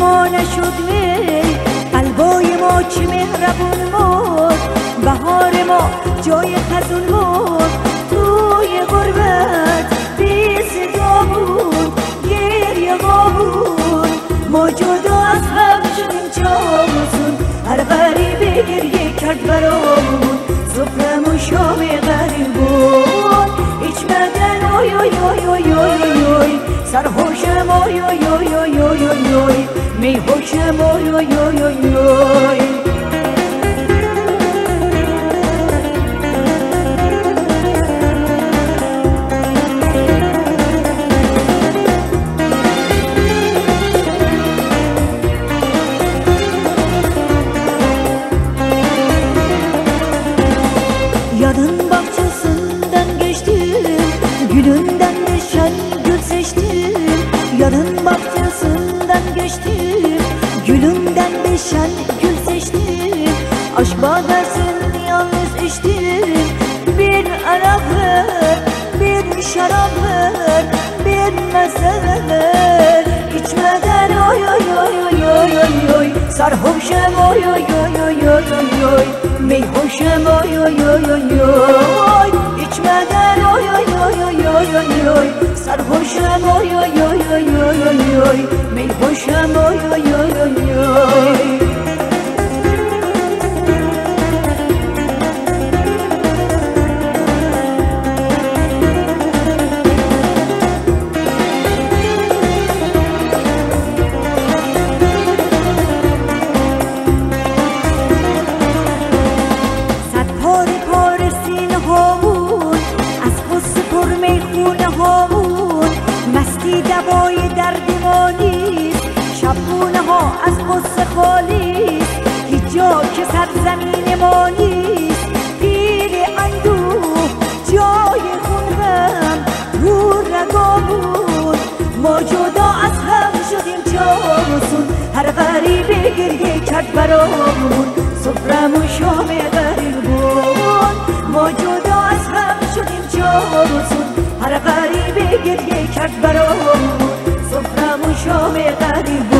ما نشد می قلبای ما چه مهربون بود. بهار ما جای خزون بود. توی غربت بی صدا بود. گریه ما بود. ما جدا از هم شدیم جاموزون هر غریبه گریه کرد برامون. صبحمون شام غریب بود. هیچ مدن اوی اوی اوی اوی اوی سرخوشم اوی اوی اوی mi? Hoşum oy oy oy oy oy. Yanın bahçesinden geçtim Gülünden düşen gül seçtim. Yanın bahçesinden geçtim Gülünden neşen gül seçtim Aşk badesini yalnız içtim Bir arak ver, bir şarap ver Bir mesele ver İçmeden oy oy oy oy oy oy oy Sarhoşum oy oy oy oy oy oy oy Meyhoşum oy oy oy oy oy İçmeden oy oy oy oy oy oy oy Sarhoşum oy oy oy oy oy oy oy Meyhoşum oy oy oy می‌خونه هامون مستی دوای درد ما نیست. شبونه ها از غصه خالی هیچ جا که سرزمین ما نیست. پیر اندوه جای خون غم رو رگامون ما جدا از هم شدیم جاموزون هر غریبه گریه کرد برامون. vareta de